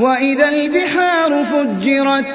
وَإِذَا الْبِحَارُ فُجِّرَتْ